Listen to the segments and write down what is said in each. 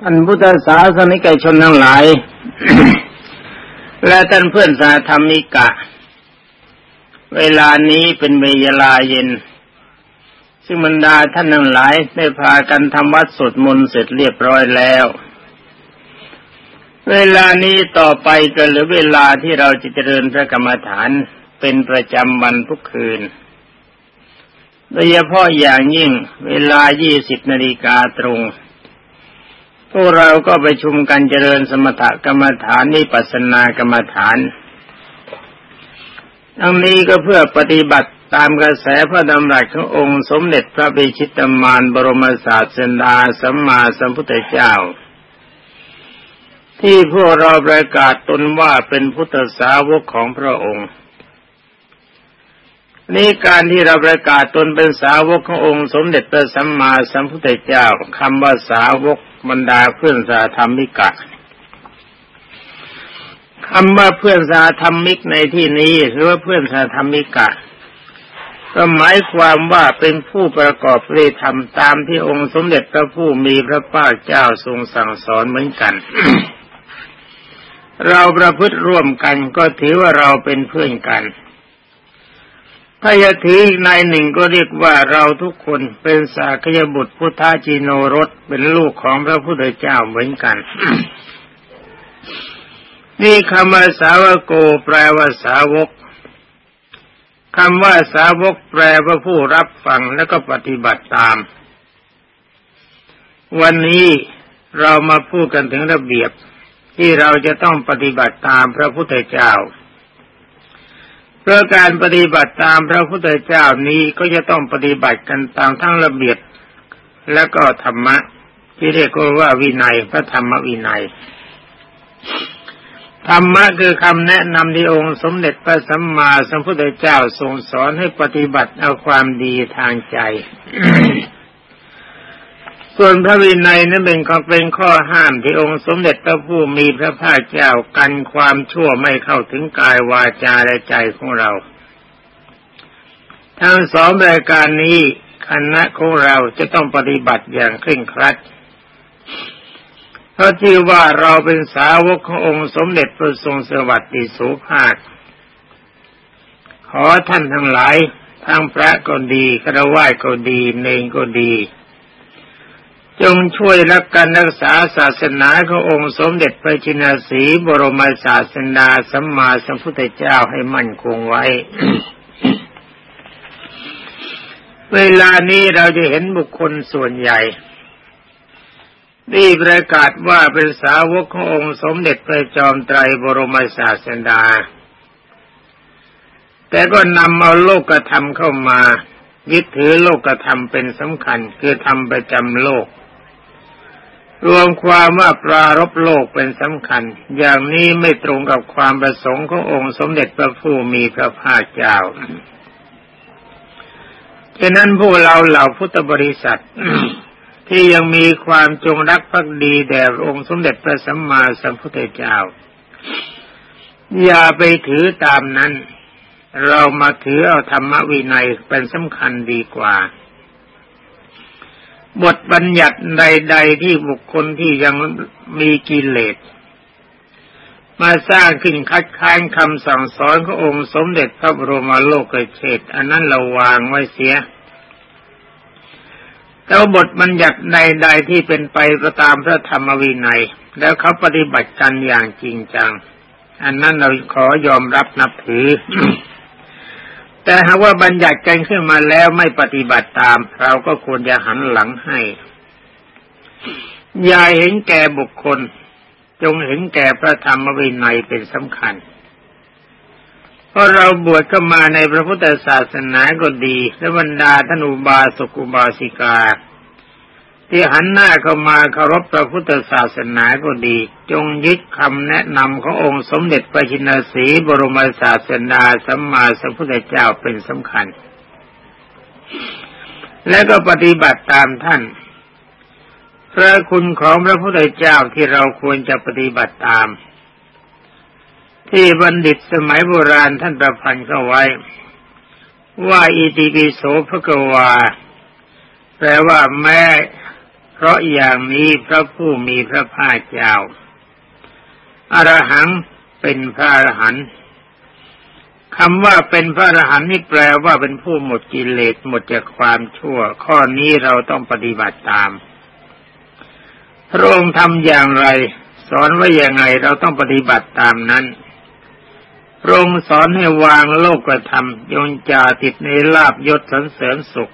ท่านพุทธศาสนิกชนทั้งหลาย และท่านเพื่อนสาธรรมิกะ เวลานี้เป็นเวลาเย็น ซึ่งบรรดาท่านทั้งหลายได้พากันทำวัดสวดมนต์เสร็จเรียบร้อยแล้ว เวลานี้ต่อไปก็เหลือเวลาที่เราจะเจริญพระกรรมฐานเป็นประจำวันทุกคืนโดยเฉพาะอย่างยิ่งเวลา 20 นาฬิกาตรง พวกเราก็ไปชุมกันเจริญสมถกรรมฐานนิปัสนากรรมฐานทั้งนี้ก็เพื่อปฏิบัติตามกระแสพระดำรัสขององค์สมเด็จพระบิชิตมารบรมศาสดาสัมมาสัมพุทธเจ้า ที่พวกเราประกาศตนว่าเป็นพุทธสาวกของพระองค์ นี่การที่เราประกาศตนเป็นสาวกขององค์สมเด็จพระสัมมาสัมพุทธเจ้าคำว่าสาวกบรรดาเพื่อนสาธรรมิกะคำว่าเพื่อนสาธรรมิกในที่นี้หรือว่าเพื่อนสาธรรมิกะ ก็หมายความว่าเป็นผู้ประกอบเรธรรมตามที่องค์สมเด็จพระผู้มีพระภาคเจ้าทรงสั่งสอนเหมือนกัน เราประพฤติร่วมกันก็ถือว่าเราเป็นเพื่อนกัน ถ้าจะถืออีกในหนึ่งก็เรียกว่าเราทุกคนเป็นสากยบุตรพุทธจิโนรสเป็นลูกของพระพุทธเจ้าเหมือนกัน นี่คำว่าสาวโกแปลว่าสาวกคำว่าสาวกแปลว่าผู้รับฟังแล้วก็ปฏิบัติตาม วันนี้เรามาพูดกันถึงระเบียบที่เราจะต้องปฏิบัติตามพระพุทธเจ้า เพราะการปฏิบัติตามพระพุทธเจ้านี้ก็จะต้องปฏิบัติกันตามทั้งระเบียบและก็ธรรมะ ที่เรียกว่าวินัยพระธรรมวินัยธรรมะคือคำแนะนำที่องค์สมเด็จพระสัมมาสัมพุทธเจ้าทรงสอนให้ปฏิบัติเอาความดีทางใจ ส่วนพระวินัยนั้นเป็นเป็นข้อห้ามที่องค์สมเด็จพระผู้มีพระภาคเจ้ากันความชั่วไม่เข้าถึงกายวาจาและใจของเรา ทั้งสองรายการนี้คณะของเราจะต้องปฏิบัติอย่างเคร่งครัดเพราะที่ว่าเราเป็นสาวกขององค์สมเด็จพระทรงสวัสดิสุภาค ขอท่านทั้งหลายทั้งพระก็ดีครวญก็ดีเนงก็ดี จงช่วยรักกันรักษาศาสนาขององค์สมเด็จพระจินสีบรมศาสนาสัมมาสัมพุทธเจ้าให้มั่นคงไว้ เวลานี้เราจะเห็นบุคคลส่วนใหญ่นี่ประกาศว่าเป็นสาวกขององค์สมเด็จพระจอมไตรบรมศาสดา แต่ก็นำเอาโลกธรรมเข้ามายึดถือโลกธรรมเป็นสำคัญคือทำประจำโลก รวมความว่าปรารบโลกเป็นสำคัญ อย่างนี้ไม่ตรงกับความประสงค์ขององค์สมเด็จพระผู้มีพระภาคเจ้าฉะนั้นพวกเราเหล่าพุทธบริษัท ที่ยังมีความจงรักภักดีแด่องค์สมเด็จพระสัมมาสัมพุทธเจ้า อย่าไปถือตามนั้น เรามาถือเอาธรรมวินัยเป็นสำคัญดีกว่า บทบัญญัติใด ๆ ที่บุคคลที่ยังมีกิเลสมาสร้างขึ้นคัดค้านคำสั่งสอนขององค์สมเด็จพระบรมโลกเชษอันนั้นเราวางไว้เสีย แต่บทบัญญัติใด ๆ ที่เป็นไปก็ตามพระธรรมวินัย แล้วเขาปฏิบัติกันอย่างจริงจัง อันนั้นเราขอยอมรับนับถือ แต่หากว่าบัญญัติกันขึ้นมาแล้วไม่ปฏิบัติตาม เราก็ควรจะหันหลังให้ อย่าเห็นแก่บุคคล จงเห็นแก่พระธรรมวินัยเป็นสำคัญเพราะเราบวชก็มาในพระพุทธศาสนาก็ดี และบรรดาท่านอุบาสกุบาสิกา ที่หันหน้าเข้ามาเคารพพระพุทธศาสนาก็ดี จงยึดคำแนะนำขององค์สมเด็จพระชินสีบรมศาสนาสัมมาสัมพุทธเจ้าเป็นสำคัญ และก็ปฏิบัติตามท่าน พระคุณของพระพุทธเจ้าที่เราควรจะปฏิบัติตาม ที่บัณฑิตสมัยโบราณท่านประพันธ์เข้าไว้ ว่าอิติปิโสภะกวา แปลว่าแม้ เพราะอย่างนี้พระผู้มีพระภาคเจ้าอรหังเป็นพระอรหันต์คำว่าเป็นพระอรหันต์นี่แปลว่าเป็นผู้หมดกิเลสหมดจากความชั่ว ข้อนี้เราต้องปฏิบัติตาม พระองค์ทำอย่างไร สอนว่าอย่างไงเราต้องปฏิบัติตามนั้นพระองค์สอนให้วางโลกกระทำยงจาติดในลาบยศสันเสริญสุข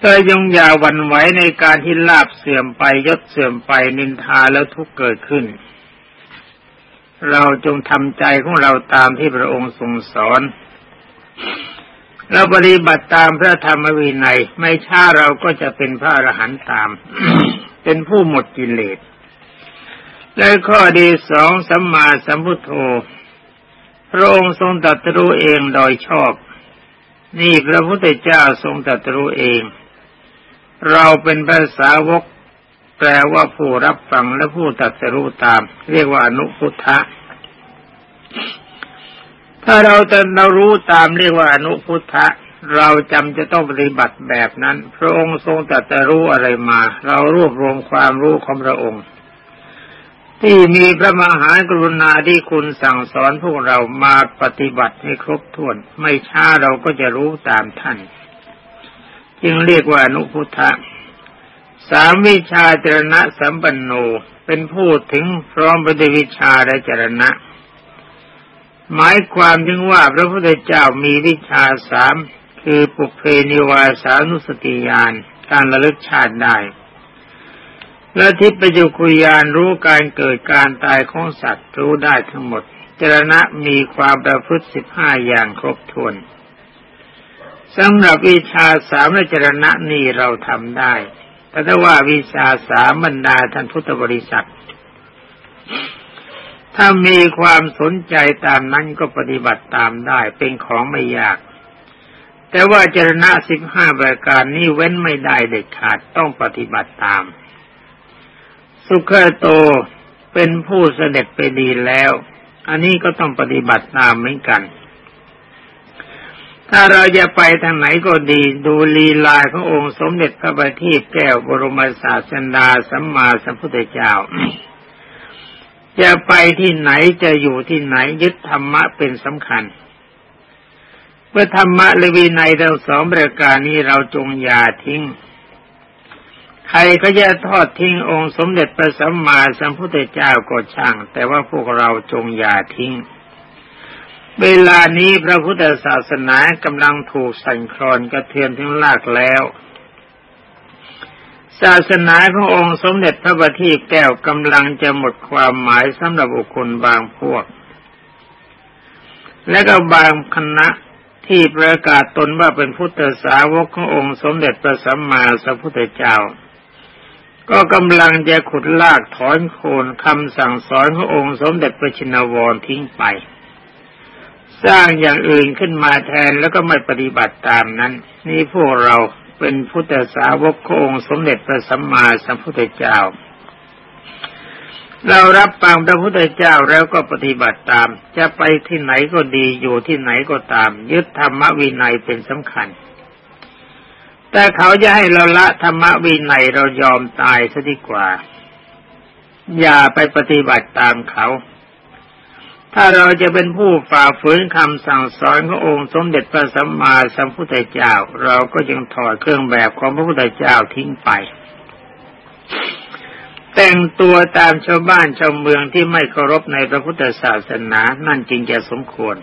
เธอยงอย่าวันไหวในการที่ลาบเสื่อมไปยศเสื่อมไปนินทาแล้วทุกเกิดขึ้น เราจงทำใจของเราตามที่พระองค์ทรงสอน เราปฏิบัติตามพระธรรมวินัย ไม่ช้าเราก็จะเป็นพระอรหันต์ตาม เป็นผู้หมดกิเลสและข้อดีสองสัมมาสัมพุทโธพระองค์ทรงตรัสรู้เองโดยชอบ นี่พระพุทธเจ้าทรงตรัสรู้เอง เราเป็นภาษาวก แปลว่าผู้รับฟังและผู้ตรัสรู้ตาม เรียกว่าอนุพุทธะถ้าเราจะเรารู้ตามเรียกว่าอนุพุทธะเราจำจะต้องปฏิบัติแบบนั้น พระองค์ทรงตรัสรู้อะไรมา เรารวบรวมความรู้ของพระองค์ ที่มีพระมหากรุณาที่คุณสั่งสอนพวกเรามาปฏิบัติให้ครบถ้วน ไม่ช้าเราก็จะรู้ตามท่าน จึงเรียกว่านุพุทธะสามวิชาจรณะสัมปันโนเป็นผู้ถึงพร้อมปฏิวิชาและจรณะ หมายความถึงว่าพระพุทธเจ้ามีวิชาสามคือปุเพนิวาสานุสติญาณการระลึกชาติได้ และทิพยุคุยานรู้การเกิดการตายของสัตว์รู้ได้ทั้งหมดจรณะมีความประพฤติสิบห้าอย่างครบถ้วน สำหรับวิชาสามจรณะนี่เราทำได้แต่ถ้าว่าวิชาสามบรรดาท่านพุทธบริษัท ถ้ามีความสนใจตามนั้นก็ปฏิบัติตามได้เป็นของไม่ยาก แต่ว่าจรณะสิบห้าประการนี้เว้นไม่ได้เด็ดขาดต้องปฏิบัติตาม สุขโตเป็นผู้เสด็จไปดีแล้ว อันนี้ก็ต้องปฏิบัติตามเหมือนกัน ถ้าเราจะไปทางไหนก็ดี ดูลีลาขององค์สมเด็จพระบัณฑิตแก้วบรมศาสดาสัมมาสัมพุทธเจ้า จะไปที่ไหนจะอยู่ที่ไหนยึดธรรมะเป็นสำคัญเมื่อธรรมะและวินัยทั้งสองประการนี้เราจงอย่าทิ้ง ใครก็จะทอดทิ้งองค์สมเด็จพระสัมมาสัมพุทธเจ้าก็ช่าง แต่ว่าพวกเราจงอย่าทิ้ง เวลานี้พระพุทธศาสนากำลังถูกสั่นคลอนกระเทือนถึงลากแล้ว ศาสนาขององค์สมเด็จพระบัณฑิตแก้วกำลังจะหมดความหมายสำหรับบุคคลบางพวก และก็บางคณะที่ประกาศตนว่าเป็นพุทธสาวกขององค์สมเด็จพระสัมมาสัมพุทธเจ้า ก็กำลังจะขุดลากถอนโคนคำสั่งสอนขององค์สมเด็จพระชินวรทิ้งไป สร้างอย่างอื่นขึ้นมาแทนแล้วก็ไม่ปฏิบัติตามนั้น นี่พวกเราเป็นพุทธสาวกของสมเด็จพระสัมมาสัมพุทธเจ้า เรารับฟังพระพุทธเจ้าแล้วก็ปฏิบัติตาม จะไปที่ไหนก็ดีอยู่ที่ไหนก็ตาม ยึดธรรมวินัยเป็นสำคัญ แต่เขาจะให้เราละธรรมวินัยเรายอมตายซะดีกว่า อย่าไปปฏิบัติตามเขา ถ้าเราจะเป็นผู้ฝ่าฝืนคำสั่งสอนขององค์สมเด็จพระสัมมาสัมพุทธเจ้า เราก็ยังถอดเครื่องแบบของพระพุทธเจ้าทิ้งไป แต่งตัวตามชาวบ้านชาวเมืองที่ไม่เคารพในพระพุทธศาสนานั่นจริงจะสมควร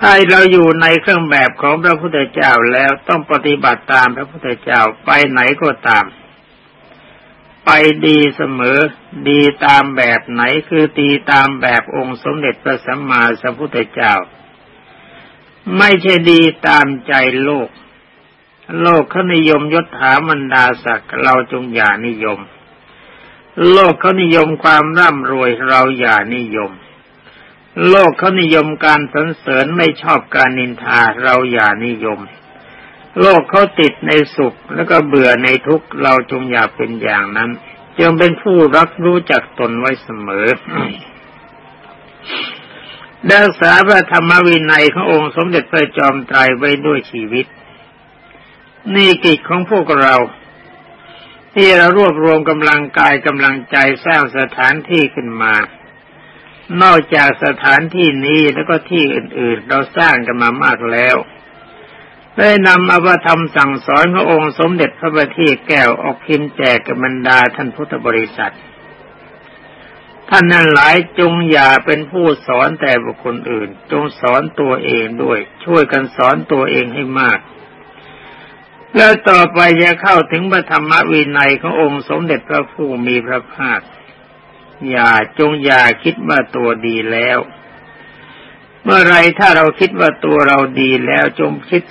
ถ้าเราอยู่ในเครื่องแบบของพระพุทธเจ้าแล้วต้องปฏิบัติตามพระพุทธเจ้าไปไหนก็ตาม ไปดีเสมอ ดีตามแบบไหนคือตีตามแบบองค์สมเด็จพระสัมมาสัมพุทธเจ้า ไม่ใช่ดีตามใจโลก โลกเขานิยมยศถามันดาศักดิ์เราจงอย่านิยม โลกเขานิยมความร่ำรวยเราอย่านิยม โลกเขานิยมการสรรเสริญไม่ชอบการนินทาเราอย่านิยม โลกเขาติดในสุขแล้วก็เบื่อในทุกข์เราจงอย่าเป็นอย่างนั้นจงเป็นผู้รักรู้จักตนไว้เสมอดักษาพระธรรมวินัยขององค์สมเด็จพระจอมไตรไว้ด้วยชีวิต นี่กิจของพวกเรา ที่เรารวบรวมกำลังกายกำลังใจสร้างสถานที่ขึ้นมา นอกจากสถานที่นี้แล้วก็ที่อื่นๆ เราสร้างกันมามากแล้ว ได้นำอภธรรมสั่งสอนขององค์สมเด็จพระบัณฑิตแก้วออกพิมพ์แจกกับบรรดาท่านพุทธบริษัท ท่านนั้นหลายจงอย่าเป็นผู้สอนแต่บุคคลอื่น จงสอนตัวเองด้วย ช่วยกันสอนตัวเองให้มาก แล้วต่อไปจะเข้าถึงพระธรรมวินัยขององค์สมเด็จพระผู้มีพระภาคอย่าจงอย่าคิดว่าตัวดีแล้ว เมื่อไรถ้าเราคิดว่าตัวเราดีแล้วจงคิด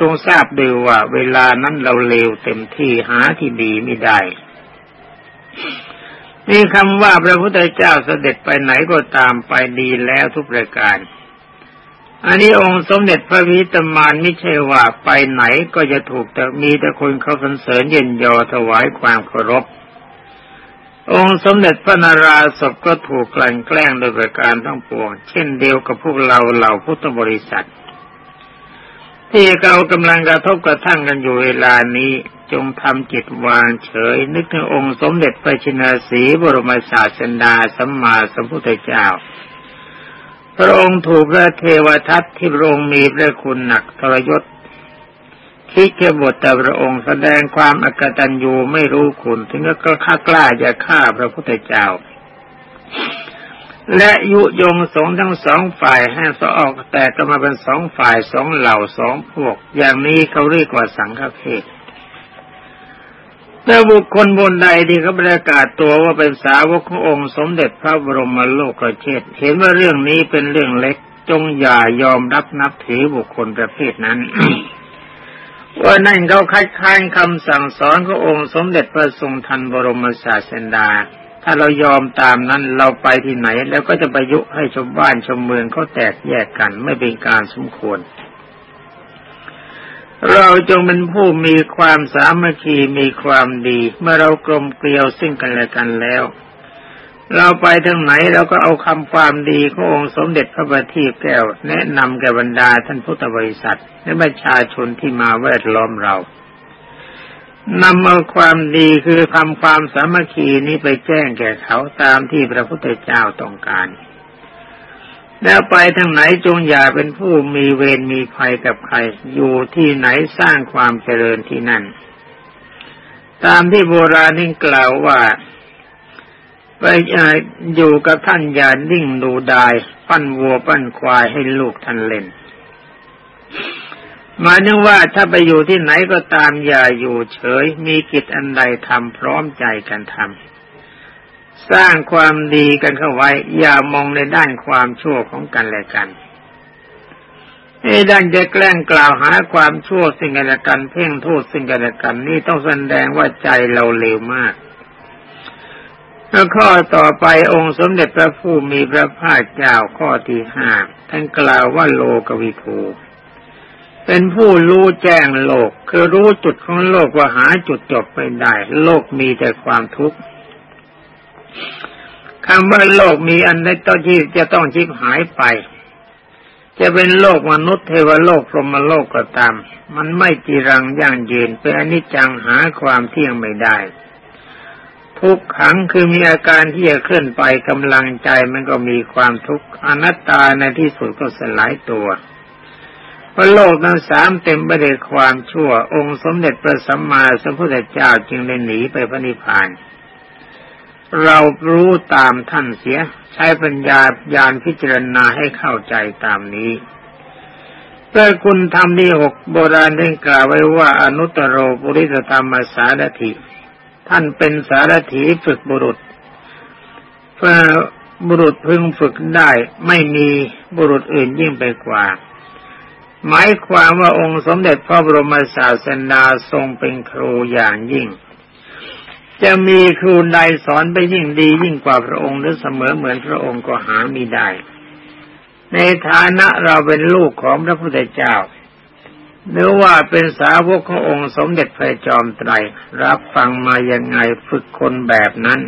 จงทราบด้วยว่าเวลานั้นเราเลวเต็มที่หาที่ดีไม่ได้นี่คำว่าพระพุทธเจ้าเสด็จไปไหนก็ตามไปดีแล้วทุกประการ อันนี้องค์สมเด็จพระวิตมานไม่ใช่ว่าไปไหนก็จะถูกแต่มีแต่คนเขาสรรเสริญเย็นยอถวายความเคารพ องค์สมเด็จพระนาราศพก็ถูกกลั่นแกล้งโดยประการทั้งปวง เช่นเดียวกับพวกเราเหล่าพุทธบริษัท ที่เรากำลังกระทบกระทั่งกันอยู่เวลานี้จงทำจิตวางเฉย นึกถึงองค์สมเด็จพระชินสีบรมศาสดาสัมมาสัมพุทธเจ้า พระองค์ถูกพระเทวทัตที่พระองค์มีพระคุณหนักทรยศ คิดแค่บทแต่พระองค์แสดงความอกตัญญูไม่รู้คุณ ถึงก็ข้ากล้าจะฆ่าพระพุทธเจ้า และยุยงสงทั้งสองฝ่ายให้สออกแต่ก็มาเป็นสองฝ่ายสองเหล่าสองพวก อย่างนี้เขาเรียกว่าสังฆเพศแต่บุคคลบนใดที่เขาประกาศตัวว่าเป็นสาวกขององค์สมเด็จพระบรมโลกเชษเห็นว่าเรื่องนี้เป็นเรื่องเล็กจงอย่ายอมรับนับถือบุคคลประเภทนั้น ว่านั่นเขาคัดค้านคำสั่งสอนขององค์สมเด็จพระทรงทันบรมศาสดา ถ้าเรายอมตามนั้นเราไปที่ไหน แล้วก็จะไปยุให้ชาวบ้านชาวเมืองเขาแตกแยกกันไม่เป็นการสมควร เราจงเป็นผู้มีความสามัคคีมีความดี เมื่อเรากลมเกลียวซึ่งกันและกันแล้ว เราไปทางไหนเราก็เอาคำความดีขององค์สมเด็จพระบัณฑิตแก้ว แนะนำแก่บรรดาท่านพุทธบริษัท และประชาชนที่มาแวดล้อมเรานำเอาความดีคือคำความสามัคคีนี้ไปแจ้งแก่เขาตามที่พระพุทธเจ้าต้องการ แล้วไปทางไหนจงอย่าเป็นผู้มีเวรมีภัยกับใคร อยู่ที่ไหนสร้างความเจริญที่นั่น ตามที่โบราณนี่กล่าวว่า ไปอยู่กับท่านอย่านิ่งดูดาย ปั้นวัวปั้นควายให้ลูกท่านเล่นหมายถึงว่าถ้าไปอยู่ที่ไหนก็ตามอย่าอยู่เฉย มีกิจอันใดทำพร้อมใจกันทำสร้างความดีกันเข้าไว้ อย่ามองในด้านความชั่วของกันและกันไอ้ด้านจะแกล้งกล่าวหาความชั่วสิ่งกันและกัน เพ่งโทษสิ่งกันและกัน นี่ต้องแสดงว่าใจเราเลวมาก แล้วข้อต่อไปองค์สมเด็จพระผู้มีพระภาคเจ้าข้อที่ห้าท่านกล่าวว่าโลกวิทูเป็นผู้รู้แจ้งโลก คือรู้จุดของโลกว่าหาจุดจบไม่ได้ โลกมีแต่ความทุกข์คำว่าโลกมีอันใดต้องที่จะต้องชิบหายไป จะเป็นโลกมนุษย์เทวโลกพรหมโลกก็ตาม มันไม่จีรังยั่งยืนเป็นอนิจจังหาความเที่ยงไม่ได้ ทุกขังคือมีอาการที่จะเคลื่อนไปกำลังใจมันก็มีความทุกข์อนัตตาในที่สุดก็สลายตัวเพราะโลกทั้งสามเต็มไปด้วยความชั่ว องค์สมเด็จพระสัมมาสัมพุทธเจ้าจึงได้หนีไปพระนิพพาน เรารู้ตามท่านเสีย ใช้ปัญญาญาณพิจารณาให้เข้าใจตามนี้เพื่อคุณทำที่หกโบราณได้กล่าวไว้ว่าอนุตตรโรปุริสธรรมสารถิ ท่านเป็นสารถีฝึกบุรุษเพื่อบุรุษพึงฝึกได้ไม่มีบุรุษอื่นยิ่งไปกว่า หมายความว่าองค์สมเด็จพระบรมศาสดาทรงเป็นครูอย่างยิ่ง จะมีครูใดสอนไปยิ่งดียิ่งกว่าพระองค์หรือเสมอเหมือนพระองค์ก็หาไม่ได้ ในฐานะเราเป็นลูกของพระพุทธเจ้า หรือว่าเป็นสาวกขององค์สมเด็จพระจอมไตร รับฟังมายังไงฝึกคนแบบนั้น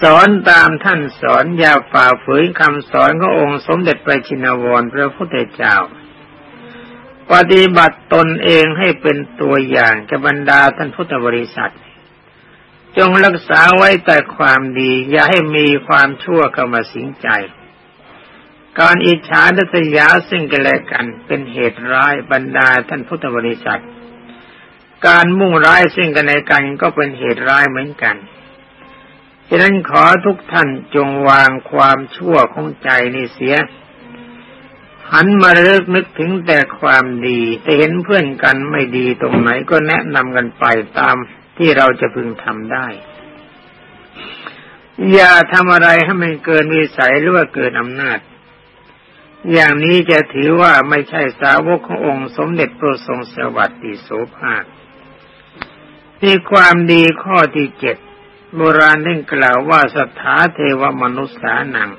สอนตามท่านสอนอย่าฝ่าฝืนคำสอนขององค์สมเด็จพระชินวรพระพุทธเจ้า ปฏิบัติตนเองให้เป็นตัวอย่างกับบรรดาท่านพุทธบริษัท จงรักษาไว้แต่ความดี อย่าให้มีความชั่วเข้ามาสิงใจ การอิจฉาดัษยาซึ่งกันและกันเป็นเหตุร้ายบรรดาท่านพุทธบริษัท การมุ่งร้ายซึ่งกันและกันก็เป็นเหตุร้ายเหมือนกันฉะนั้นขอทุกท่านจงวางความชั่วของใจนี่เสีย หันมาเลิกนึกถึงแต่ความดีแต่เห็นเพื่อนกันไม่ดีตรงไหนก็แนะนำกันไปตามที่เราจะพึงทำได้ อย่าทำอะไรให้มันเกินวิสัยหรือว่าเกินอำนาจ อย่างนี้จะถือว่าไม่ใช่สาวกขององค์สมเด็จพระทรงสวัสดิโสภาคที่ความดีข้อที่เจ็ดโบราณได้กล่าวว่าสถาเทวมนุษย์สานัง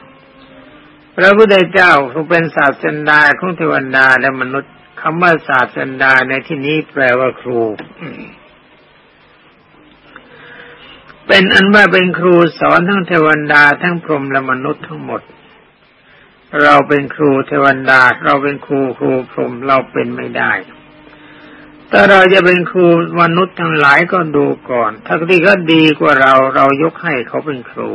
พระพุทธเจ้าผู้เป็นศาสดาของเทวดาและมนุษย์คำว่าศาสดาในที่นี้แปลว่าครู เป็นอันว่าเป็นครูสอนทั้งเทวดาทั้งพรหมและมนุษย์ทั้งหมด เราเป็นครูเทวดา เราเป็นครูครูพรหมเราเป็นไม่ได้ถ้าเราจะเป็นครูมนุษย์ทั้งหลายก็ดูก่อน ถ้าที่ก็ดีกว่าเราเรายกให้เขาเป็นครู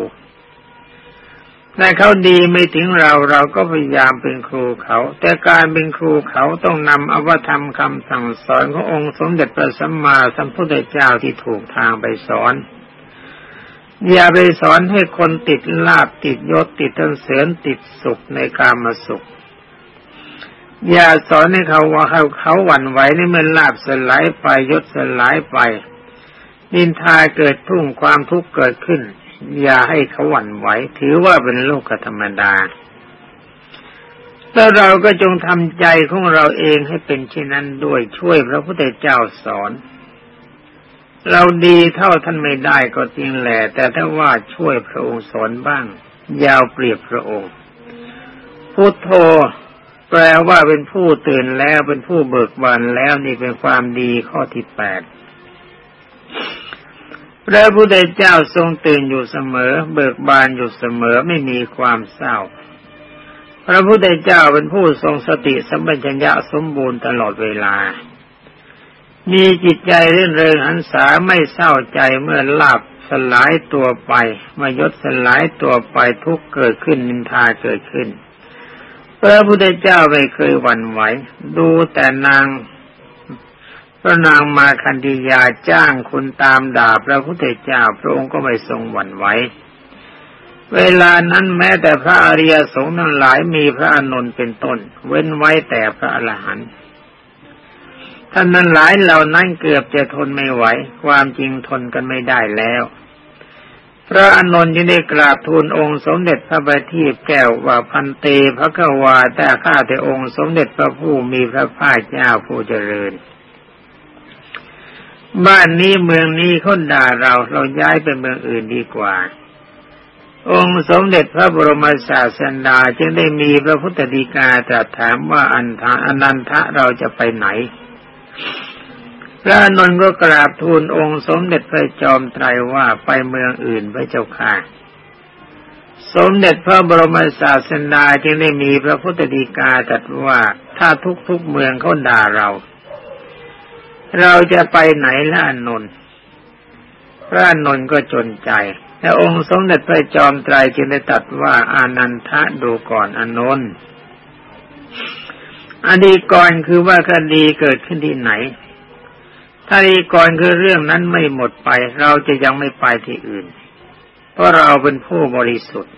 แต่เขาดีไม่ถึงเราเราก็พยายามเป็นครูเขา แต่การเป็นครูเขาต้องนำอวธรรมคำสั่งสอนขององค์สมเด็จพระสัมมาสัมพุทธเจ้าที่ถูกทางไปสอน อย่าไปสอนให้คนติดลาบติดยศติดตันเสริญติดสุขในกามาสุข อย่าสอนให้เขาว่าเขาเขาหวั่นไหวในเมื่อลาบสลายไปยศสลายไป นินทาเกิดทุ่งความทุกข์เกิดขึ้น อย่าให้เขาหวั่นไหว ถือว่าเป็นโลกธรรมดาแล้วเราก็จงทำใจของเราเองให้เป็นเช่นนั้นด้วยช่วยพระพุทธเจ้าสอน เราดีเท่าท่านไม่ได้ก็จริงแหละแต่ถ้าว่าช่วยพระองค์สอนบ้าง ยาวเปรียบพระองค์พุทโธแปลว่าเป็นผู้ตื่นแล้วเป็นผู้เบิกบานแล้วนี่เป็นความดีข้อที่แปดพระพุทธเจ้าทรงตื่นอยู่เสมอ เบิกบานอยู่เสมอไม่มีความเศร้า พระพุทธเจ้าเป็นผู้ทรงสติสัมปชัญญะสมบูรณ์ตลอดเวลา มีจิตใจเรื่นเริงหันษาไม่เศร้าใจเมื่อลาบสลายตัวไปมายศสลายตัวไปทุกเกิดขึ้นนินทาเกิดขึ้นพระพุทธเจ้าไม่เคยหวั่นไหว ดูแต่นางพระนางมาคันธียาจ้างคุณตามด่าพระพุทธเจ้าพระองค์ก็ไม่ทรงหวั่นไหว เวลานั้นแม้แต่พระอริยสงฆ์ทั้งหลายมีพระอนุนเป็นต้น เว้นไว้แต่พระอรหันต์ ท่านนั้นหลายเหล่านั้นเกือบจะทนไม่ไหว ความจริงทนกันไม่ได้แล้ว พระอนุนจึงได้กราบทูลองค์สมเด็จพระบัณฑิตแก้วว่าพันเตพระกวาแต่ข้าแต่องค์สมเด็จพระผู้มีพระภาคเจ้าผู้เจริญ บ้านนี้เมืองนี้เขาด่าเราเราย้ายไปเมืองอื่นดีกว่าองค์สมเด็จพระบรมศาสดาจึงได้มีพระพุทธดีกาตรัสถามว่าอันทาอนันทะเราจะไปไหน พระนนท์ก็กราบทูลองค์สมเด็จพระจอมไตรว่าไปเมืองอื่นพระเจ้าค่ะ สมเด็จพระบรมศาสดาจึงได้มีพระพุทธดีกาตรัสว่าถ้าทุกๆเมืองเขาด่าเรา เราจะไปไหนล่ะนนท์พระนนท์ก็จนใจ และองค์สมเด็จพระจอมไตรจึงได้ตัดว่าอานันทะดูก่อนอนนท์ อดีกรคือว่าคดีเกิดขึ้นที่ไหน ถ้าอดีกรคือเรื่องนั้นไม่หมดไป เราจะยังไม่ไปที่อื่น เพราะเราเป็นผู้บริสุทธิ์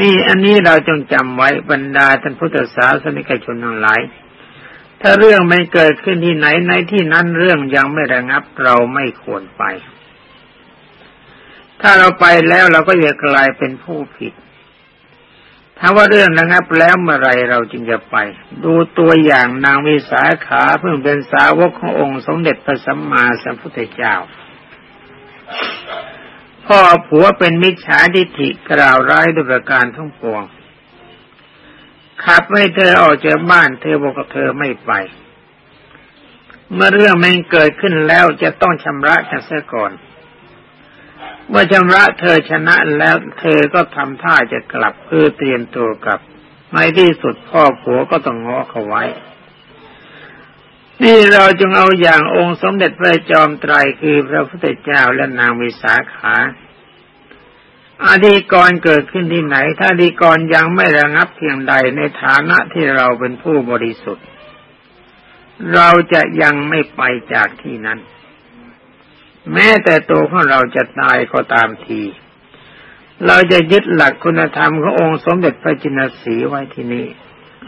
นี่อันนี้เราจงจำไว้บรรดาท่านพุทธศาสนิกชนทั้งหลาย ถ้าเรื่องไม่เกิดขึ้นที่ไหนในที่นั้นเรื่องยังไม่ระงับเราไม่ควรไป ถ้าเราไปแล้วเราก็จะกลายเป็นผู้ผิด ถ้าว่าเรื่องระงับ แล้วเมื่อไรเราจึงจะไป ดูตัวอย่างนางวิสาขาเพิ่งเป็นสาวกขององค์สมเด็จพระสัมมาสัมพุทธเจ้า พ่อผัวเป็นมิจฉาทิฏฐิกล่าวร้ายด้วยประการทั้งปวงขับให้เธอออกจากบ้านเธอบอกเธอไม่ไป เมื่อเรื่องมันเกิดขึ้นแล้วจะต้องชำระกันเสียก่อน เมื่อชำระเธอชนะแล้วเธอก็ทำท่าจะกลับเพื่อเตรียมตัวกลับในที่สุดพ่อผัวก็ต้องง้อเขาไว้ นี่เราจงเอาอย่างองค์สมเด็จพระจอมไตรคือพระพุทธเจ้าและนางวิสาขาอดีกรเกิดขึ้นที่ไหน ถ้าดีกรยังไม่ระงับเพียงใดในฐานะที่เราเป็นผู้บริสุทธิ์ เราจะยังไม่ไปจากที่นั้น แม้แต่ตัวของเราจะตายก็ตามที เราจะยึดหลักคุณธรรมขององค์สมเด็จพระจินสีไว้ที่นี้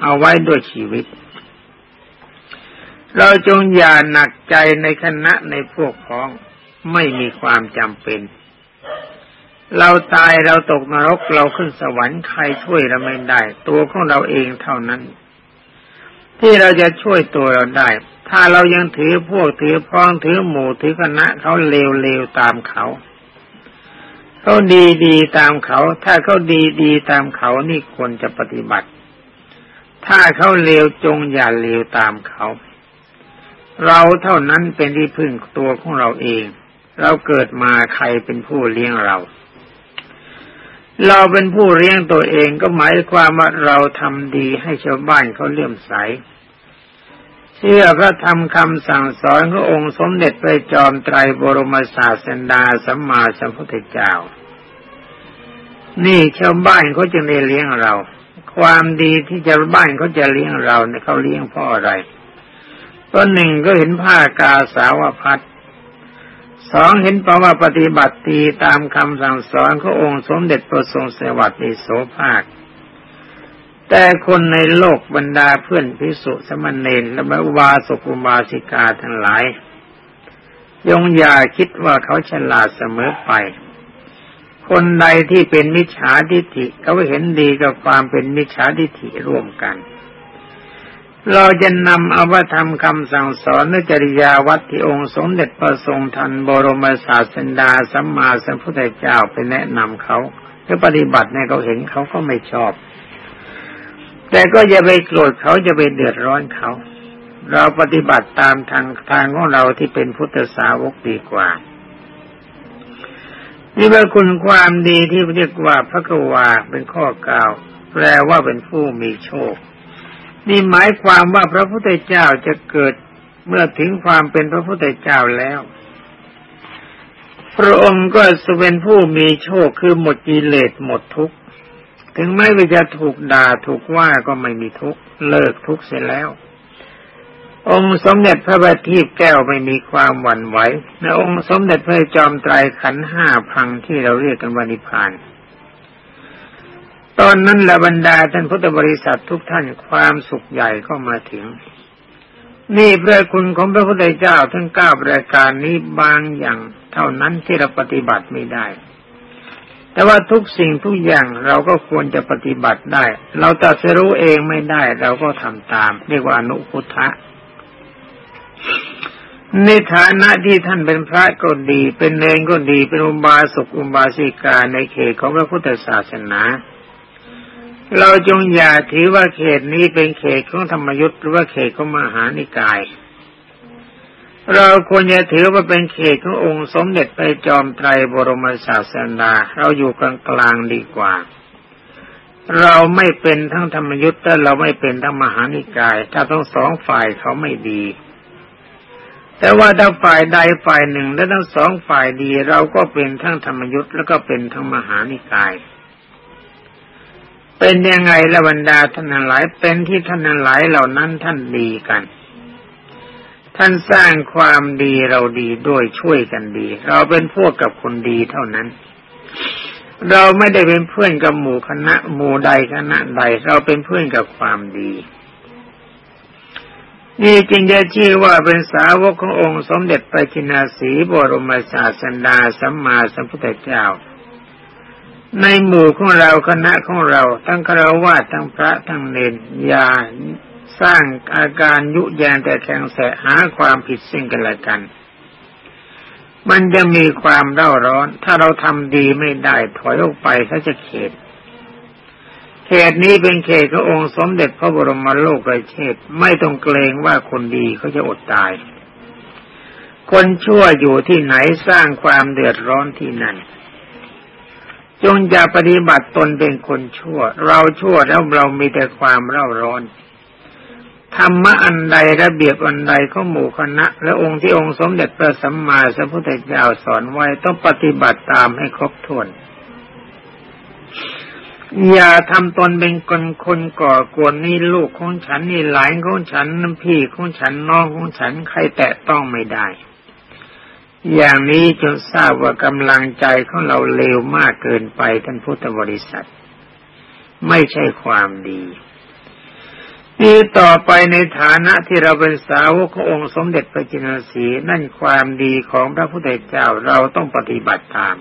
เอาไว้ด้วยชีวิต เราจงอย่าหนักใจในคณะในพวกพ้องไม่มีความจำเป็น เราตายเราตกนรกเราขึ้นสวรรค์ใครช่วยเราไม่ได้ ตัวของเราเองเท่านั้น ที่เราจะช่วยตัวเราได้ ถ้าเรายังถือพวกถือพ้องถือหมู่ถือคณะเขาเลวเลวตามเขาเขาดีดีตามเขา ถ้าเขาดีดีตามเขานี่ควรจะปฏิบัติ ถ้าเขาเลวจงอย่าเลวตามเขา เราเท่านั้นเป็นที่พึ่งตัวของเราเอง เราเกิดมาใครเป็นผู้เลี้ยงเรา เราเป็นผู้เลี้ยงตัวเองก็หมายความว่าเราทำดีให้ชาวบ้านเขาเลื่อมใสเชื่อพระธรรมคำสั่งสอนขององค์สมเด็จพระจอมไตรบรมศาสดาสัมมาสัมพุทธเจ้า นี่ชาวบ้านเขาจะได้เลี้ยงเรา ความดีที่ชาวบ้านเขาจะเลี้ยงเราเนี่ยเขาเลี้ยงเพราะอะไรก็หนึ่งก็เห็นผ้ากาสาวพัด สองเห็นเพราะว่าปฏิบัติตีตามคำสั่งสอนขององค์สมเด็จพระทรงสวัสดิโสภาค แต่คนในโลกบรรดาเพื่อนพิสุสมณเณรและบวาสุกุบาสิกาทั้งหลาย ยงอย่าคิดว่าเขาฉลาดเสมอไป คนใดที่เป็นมิจฉาทิฏฐิเขาเห็นดีกับความเป็นมิจฉาทิฏฐิร่วมกัน เราจะนำอวธรรมคำสั่งสอนนจริยาวัดที่องค์สมเด็จพระทรงทันบรมศาสดาสัมมาสัมพุทธเจ้าไปแนะนำเขาถ้าปฏิบัติเนี่ยเขาเห็นเขาก็ไม่ชอบ แต่ก็อย่าไปโกรธเขาจะไปเดือดร้อนเขา เราปฏิบัติตามทางทางของเราที่เป็นพุทธสาวกดีกว่านี่เป็นคุณความดีที่เรียกว่าพระกวาเป็นข้อกล่าว แปลว่าเป็นผู้มีโชค นี่หมายความว่าพระพุทธเจ้าจะเกิดเมื่อถึงความเป็นพระพุทธเจ้าแล้ว พระองค์ก็จะเป็นผู้มีโชคคือหมดกิเลสหมดทุกข์ ถึงแม้ว่าจะถูกด่าถูกว่าก็ไม่มีทุกข์ เลิกทุกข์เสียแล้ว องค์สมเด็จพระบัณฑิตแก้วไม่มีความหวั่นไหวในองค์สมเด็จพระจอมไตรขันห้าพังที่เราเรียกกันวานิพพาน ตอนนั้นละบรรดาท่านพุทธบริษัททุกท่านความสุขใหญ่ก็มาถึง นี่พระคุณของพระพุทธเจ้าทั้งเก้าประการนี้บางอย่างเท่านั้นที่เราปฏิบัติไม่ได้ แต่ว่าทุกสิ่งทุกอย่างเราก็ควรจะปฏิบัติได้ เราตัดสรู้เองไม่ได้ เราก็ทำตาม เรียกว่าอนุพุทธะในฐานะที่ท่านเป็นพระก็ดี เป็นเนรก็ดีเป็นอุบาสกอุบาสิกาในเขตของพระพุทธศาสนา เราจงอย่าถือว่าเขตนี้เป็นเขตของธรรมยุทธ์หรือว่าเขตของมหานิกาย เราควรจะถือว่าเป็นเขตขององค์สมเด็จไปจอมไตรบรมศาสดาเราอยู่กลางกลางดีกว่า เราไม่เป็นทั้งธรรมยุทธ์แต่เราไม่เป็นทั้งมหานิกาย ถ้าทั้งสองฝ่ายเขาไม่ดี แต่ว่าถ้าฝ่ายใดฝ่ายหนึ่งและทั้งสองฝ่ายดี เราก็เป็นทั้งธรรมยุทธ์แล้วก็เป็นทั้งมหานิกาย เป็นยังไงละบรรดาท่านหลายเป็นที่ท่านหลายเหล่านั้นท่านดีกัน ท่านสร้างความดีเราดีด้วยช่วยกันดี เราเป็นพวกกับคนดีเท่านั้น เราไม่ได้เป็นเพื่อนกับหมู่คณะหมู่ใดคณะใดเราเป็นเพื่อนกับความดี นี่จึงจะชื่อว่าเป็นสาวกขององค์สมเด็จพระจินาสีบรมศาสดาสัมมาสัมพุทธเจ้า ในหมู่ของเราคณะของเรา ทั้งคารวะทั้งพระทั้งเนรอย่าสร้างอาการยุแยงแต่แข่งแสหาความผิดซึ่งกันและกัน มันจะมีความเร่าร้อน ถ้าเราทำดีไม่ได้ถอยออกไปเขาจะเขต เขตนี้เป็นเขตขององค์สมเด็จพระบรมโลกเชษไม่ต้องเกรงว่าคนดีเขาจะอดตาย คนชั่วอยู่ที่ไหนสร้างความเดือดร้อนที่นั่น จงอย่าปฏิบัติตนเป็นคนชั่ว เราชั่วแล้วเรามีแต่ความเร่าร้อนธรรมะอันใดระเบียบอันใดขอหมู่คณะ และองค์ที่องค์สมเด็จพระสัมมาสัมพุทธเจ้าสอนไว้ต้องปฏิบัติตามให้ครบถ้วน อย่าทำตนเป็นคนคนก่อกวนนี่ลูกของฉันนี่หลานของฉันน้ำพี่ของฉันน้องของฉันใครแตะต้องไม่ได้ อย่างนี้จนทราบว่ากำลังใจของเราเลวมากเกินไปท่านพุทธบริษัท ไม่ใช่ความดีนี่ต่อไปในฐานะที่เราเป็นสาวกขององค์สมเด็จพระจินสีนั่นความดีของพระพุทธเจ้าเราต้องปฏิบัติตาม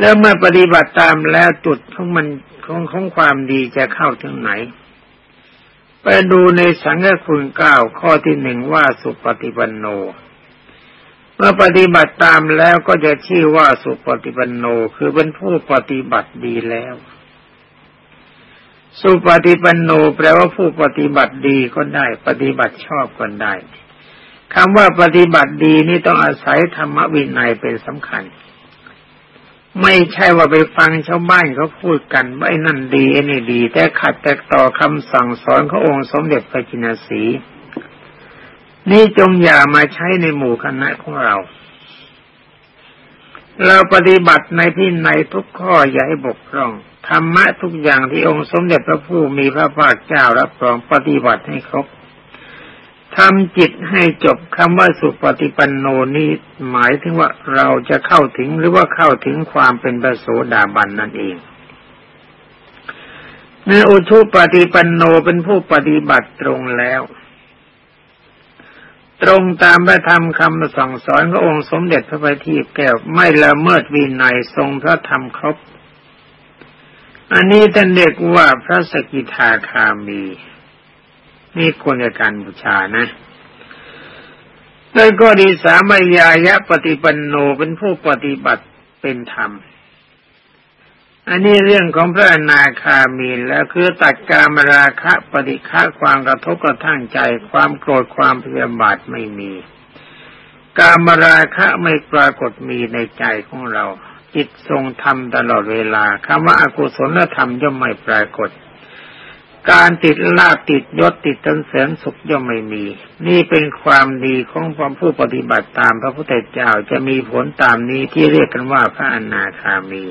แล้วเมื่อปฏิบัติตามแล้วจุดของมันของของความดีจะเข้าถึงไหน ไปดูในสังฆคุณเก้าข้อที่หนึ่งว่าสุปฏิปันโน มื่อปฏิบัติตามแล้วก็จะชื่อว่าสุปฏิปันโนคือเป็นผู้ปฏิบัติดีแล้ว สุปฏิปันโนแปลว่าผู้ปฏิบัติดีก็ได้ ปฏิบัติชอบก็ได้คำว่าปฏิบัติดีนี่ต้องอาศัยธรรมวินัยเป็นสำคัญ ไม่ใช่ว่าไปฟังชาวบ้านเขาพูดกันว่าไอ้นั่นดีไอ้นี่ดี แต่ขัดแต่ต่อคำสั่งสอนขององค์สมเด็จพระจินสี นี่จงอย่ามาใช้ในหมู่คณะของเรา เราปฏิบัติในที่ในทุกข้ออย่าให้บกพร่องธรรมะทุกอย่างที่องค์สมเด็จพระผู้มีพระภาคเจ้ารับรองปฏิบัติให้ครบทำจิตให้จบคำว่าสุปฏิปันโนนี้หมายถึงว่าเราจะเข้าถึงหรือว่าเข้าถึงความเป็นพระโสดาบันนั่นเองเนื้ออุชุปฏิปันโนเป็นผู้ปฏิบัติตรงแล้ว ตรงตามพระธรรมคำสั่งสอนขององค์สมเด็จพระบัณฑิตแก้วไม่ละเมิดวินัยทรงพระธรรมครบ อันนี้ท่านเรียกว่าพระสกิทาคามี นี่ควรในการบูชานะแล้วก็ดีสามัยายะปฏิปันโนเป็นผู้ปฏิบัติเป็นธรรม อันนี้เรื่องของพระอนาคามีแล้วคือตัดการมราคะปฏิฆะความกระทบกระทั่งใจ ความโกรธความพยาบาทไม่มี การมราคะไม่ปรากฏมีในใจของเรา จิตทรงธรรมตลอดเวลาคำว่าอากุศลธรรมย่อมไม่ปรากฏ การติดลาบติดยศติดตันเสริญสุขย่อมไม่มี นี่เป็นความดีของความผู้ปฏิบัติตามพระพุทธเจ้าจะมีผลตามนี้ที่เรียกกันว่าพระอนาคามี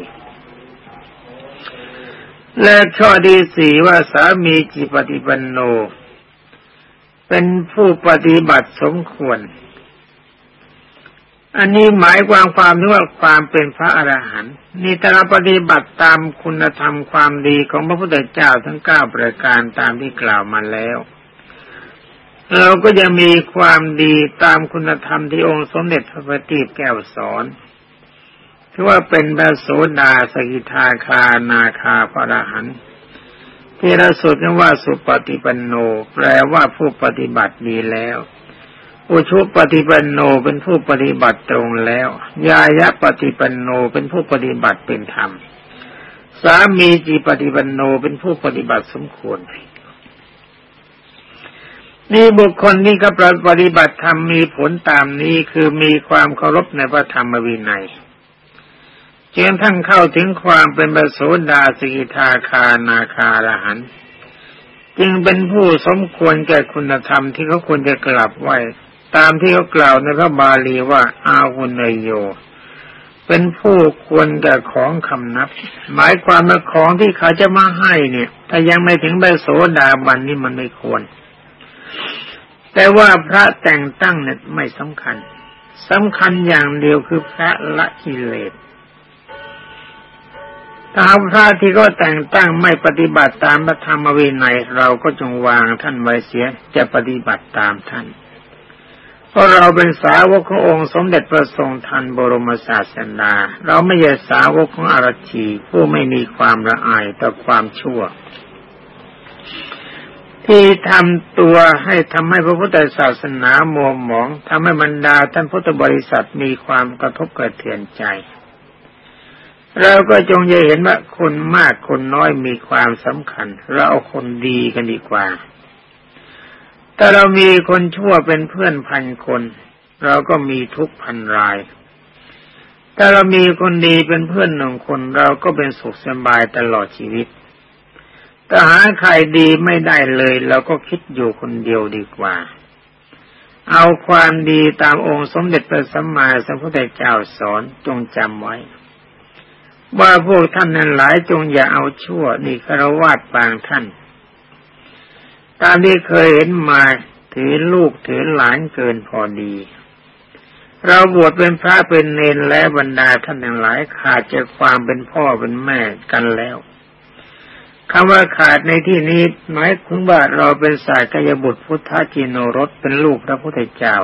และข้อดีสี่ว่าสามีจิปฏิปันโน เป็นผู้ปฏิบัติสมควร อันนี้หมายความความที่ว่าความเป็นพระอรหันต์นี่ถ้าเราปฏิบัติตามคุณธรรมความดีของพระพุทธเจ้าทั้งเก้าประการตามที่กล่าวมาแล้วเราก็จะมีความดีตามคุณธรรมที่องค์สมเด็จพระปฏิบแก้วสอน ที่ว่าเป็นพระโสดาสกิทาคานาคาพระรหันที่ราสุดกันว่าสุปฏิปันโน แปลว่าผู้ปฏิบัติดีแล้ว อุชุปฏิปันโนเป็นผู้ปฏิบัติตรงแล้ว ยายะปฏิปันโนเป็นผู้ปฏิบัติเป็นธรรม สามีจีปฏิปันโนเป็นผู้ปฏิบัติสมควรนี่บุคคลนี้ก็ปฏิบัติธรรมมีผลตามนี้คือมีความเคารพในพระธรรมวินัย จึงทั้งเข้าถึงความเป็นบโสดาสกิทาคานาคาละหันจึงเป็นผู้สมควรแก่คุณธรรมที่เขาควรจะกลับไว้ตามที่เขากล่าวในพระบาลีว่าอาหุนยโย เป็นผู้ควรแก่ของคำนับ หมายความว่าของที่เขาจะมาให้เนี่ย ถ้ายังไม่ถึงใบโสดาบันนี่มันไม่ควร แต่ว่าพระแต่งตั้งเนี่ยไม่สำคัญสำคัญอย่างเดียวคือพระละกิเลส ถ้าพระที่ก็แต่งตั้งไม่ปฏิบัติตามพระธรรมวินัยเราก็จงวางท่านไว้เสียจะปฏิบัติตามท่าน เพราะเราเป็นสาวกขององค์สมเด็จพระทรงทันบรมศาสนา เราไม่ใช่สาวกของอารชีผู้ไม่มีความละอายต่อความชั่ว ที่ทำตัวให้ทำให้พระพุทธศาสนามัวหมองทำให้บรรดาท่านพุทธบริษัทมีความกระทบกระเทือนใจ เราก็จงจะเห็นว่าคนมากคนน้อยมีความสำคัญ เราเอาคนดีกันดีกว่าถ้าเรามีคนชั่วเป็นเพื่อนพันคน เราก็มีทุกพันรายถ้าเรามีคนดีเป็นเพื่อนหนึ่งคนเราก็เป็นสุขสบายตลอดชีวิตถ้าหาใครดีไม่ได้เลยเราก็คิดอยู่คนเดียวดีกว่า เอาความดีตามองค์สมเด็จพระสัมมาสัมพุทธเจ้าสอนจงจำไว้ ว่าพวกท่านนั้นหลายจงอย่าเอาชั่วนี่คารวาสบางท่าน ตามที่เคยเห็นมาถือลูกถือหลานเกินพอดี เราบวชเป็นพระเป็นเนนและบรรดาท่านทั้งหลายขาดจากความเป็นพ่อเป็นแม่กันแล้วคำว่าขาดในที่นี้หมายถึงว่าเราเป็นสายกายบุตรพุทธจิโนรสเป็นลูกพระพุทธเจ้า